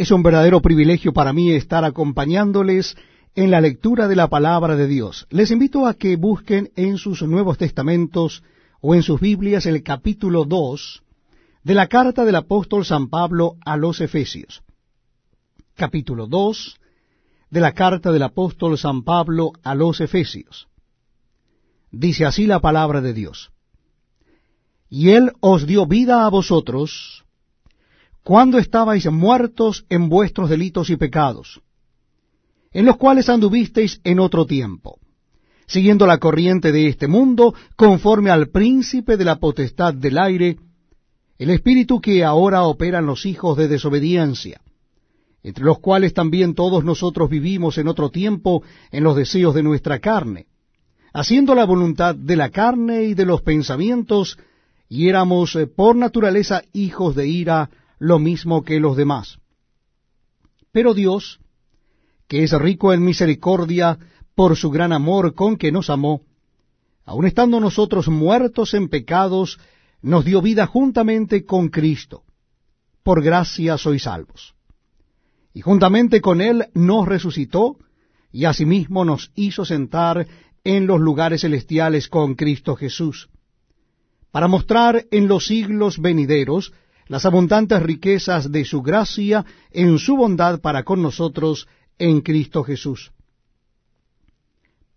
Es un verdadero privilegio para mí estar acompañándoles en la lectura de la palabra de Dios. Les invito a que busquen en sus Nuevos Testamentos o en sus Biblias el capítulo 2 de la carta del apóstol San Pablo a los Efesios. Capítulo 2 de la carta del apóstol San Pablo a los Efesios. Dice así la palabra de Dios. Y Él os dio vida a vosotros cuando estabais muertos en vuestros delitos y pecados, en los cuales anduvisteis en otro tiempo, siguiendo la corriente de este mundo, conforme al príncipe de la potestad del aire, el espíritu que ahora opera en los hijos de desobediencia, entre los cuales también todos nosotros vivimos en otro tiempo en los deseos de nuestra carne, haciendo la voluntad de la carne y de los pensamientos, y éramos eh, por naturaleza hijos de ira, lo mismo que los demás. Pero Dios, que es rico en misericordia por su gran amor con que nos amó, aun estando nosotros muertos en pecados, nos dio vida juntamente con Cristo. Por gracia sois salvos. Y juntamente con Él nos resucitó, y asimismo nos hizo sentar en los lugares celestiales con Cristo Jesús, para mostrar en los siglos venideros las abundantes riquezas de su gracia en su bondad para con nosotros en Cristo Jesús.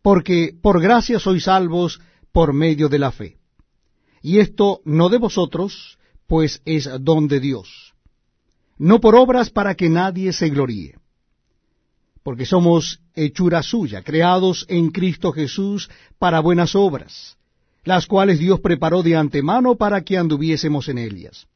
Porque por gracia sois salvos por medio de la fe. Y esto no de vosotros, pues es don de Dios, no por obras para que nadie se gloríe. Porque somos hechura suya, creados en Cristo Jesús para buenas obras, las cuales Dios preparó de antemano para que anduviésemos en ellas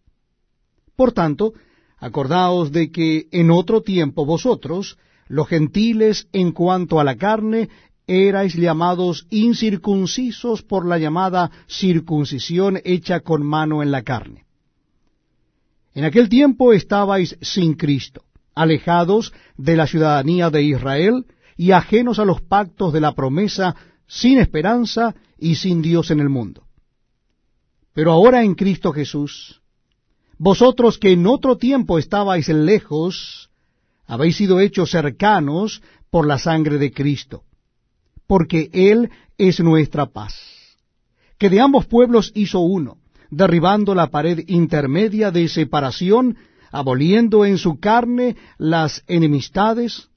por tanto, acordaos de que en otro tiempo vosotros, los gentiles en cuanto a la carne, erais llamados incircuncisos por la llamada circuncisión hecha con mano en la carne. En aquel tiempo estabais sin Cristo, alejados de la ciudadanía de Israel y ajenos a los pactos de la promesa, sin esperanza y sin Dios en el mundo. Pero ahora en Cristo Jesús, vosotros que en otro tiempo estabais lejos, habéis sido hechos cercanos por la sangre de Cristo, porque Él es nuestra paz, que de ambos pueblos hizo uno, derribando la pared intermedia de separación, aboliendo en su carne las enemistades,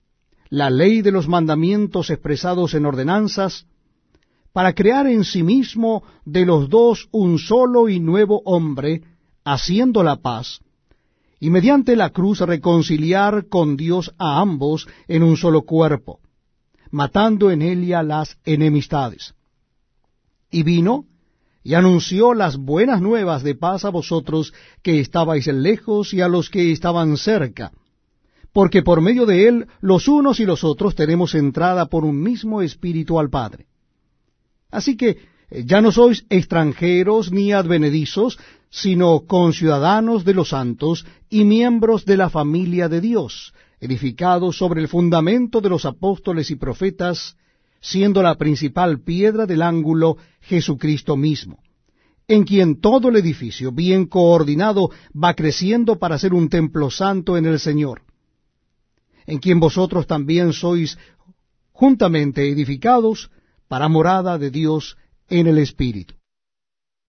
la ley de los mandamientos expresados en ordenanzas, para crear en sí mismo de los dos un solo y nuevo hombre, haciendo la paz, y mediante la cruz reconciliar con Dios a ambos en un solo cuerpo, matando en ella las enemistades. Y vino y anunció las buenas nuevas de paz a vosotros que estabais lejos y a los que estaban cerca, porque por medio de él los unos y los otros tenemos entrada por un mismo espíritu al Padre. Así que ya no sois extranjeros ni advenedizos, sino conciudadanos de los santos y miembros de la familia de Dios, edificados sobre el fundamento de los apóstoles y profetas, siendo la principal piedra del ángulo Jesucristo mismo, en quien todo el edificio, bien coordinado, va creciendo para ser un templo santo en el Señor, en quien vosotros también sois juntamente edificados para morada de Dios en el Espíritu.